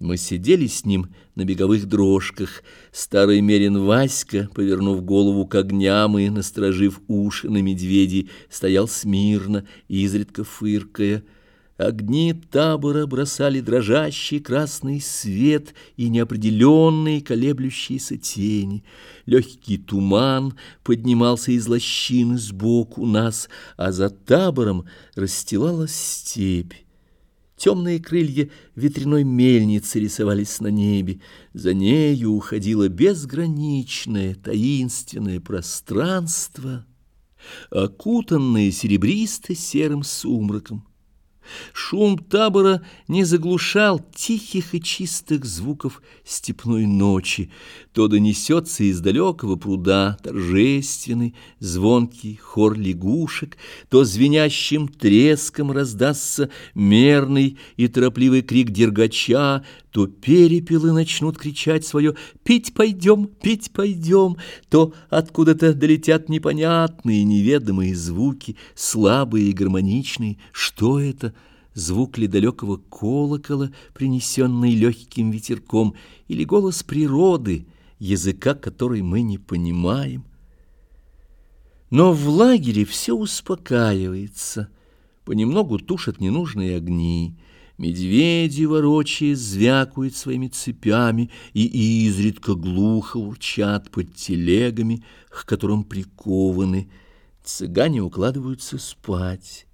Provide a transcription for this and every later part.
Мы сидели с ним на беговых дрожках. Старый мерин Васька, повернув голову к огням и насторожив уши на медведей, стоял смирно, изредка фыркая. Огни табора бросали дрожащий красный свет и неопределенные колеблющиеся тени. Легкий туман поднимался из лощины сбоку нас, а за табором расстилалась степь. Темные крылья ветряной мельницы рисовались на небе. За нею уходило безграничное таинственное пространство, окутанное серебристо-серым сумраком. Шум табора не заглушал тихих и чистых звуков степной ночи. То донесется из далекого пруда торжественный, звонкий хор лягушек, то звенящим треском раздастся мерный и торопливый крик дергача, то перепелы начнут кричать свое «Пить пойдем, пить пойдем», то откуда-то долетят непонятные, неведомые звуки, слабые и гармоничные. Что это? Звук ли далекого колокола, принесенный легким ветерком, или голос природы, языка которой мы не понимаем? Но в лагере все успокаивается, понемногу тушат ненужные огни, Медведи, ворочая, звякают своими цепями и изредка глухо урчат под телегами, к которым прикованы. Цыгане укладываются спать.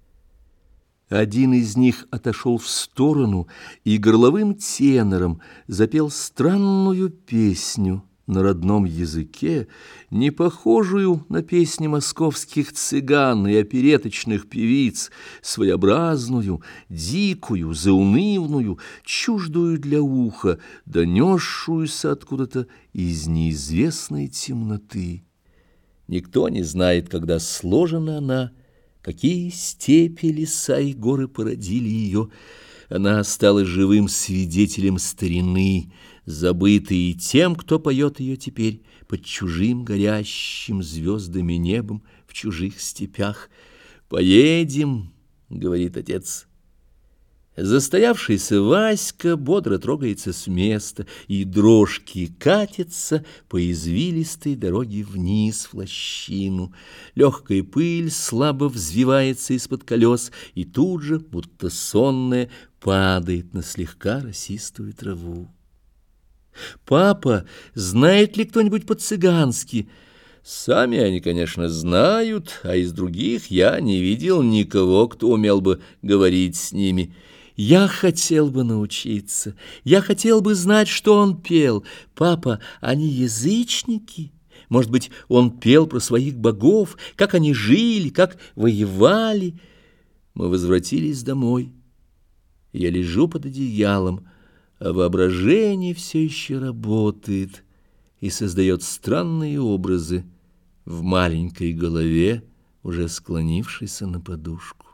Один из них отошел в сторону и горловым тенором запел странную песню — на родном языке, не похожую на песни московских цыган и опереточных певиц, своеобразную, дикую, заунывную, чуждую для уха, донесшуюся откуда-то из неизвестной темноты. Никто не знает, когда сложена она, какие степи, леса и горы породили ее, она осталась живым свидетелем старины, забытой и тем, кто поет ее теперь под чужим горящим звездами небом в чужих степях. «Поедем», — говорит отец, — Застоявшийся Васька бодро трогается с места, и дрожки катятся по извилистой дороге вниз в лощину. Легкая пыль слабо взвивается из-под колес, и тут же, будто сонная, падает на слегка росистую траву. «Папа, знает ли кто-нибудь по-цыгански?» Сами они, конечно, знают, а из других я не видел никого, кто умел бы говорить с ними. Я хотел бы научиться, я хотел бы знать, что он пел. Папа, они язычники? Может быть, он пел про своих богов, как они жили, как воевали? Мы возвратились домой. Я лежу под одеялом, а воображение все еще работает и создает странные образы в маленькой голове, уже склонившейся на подушку.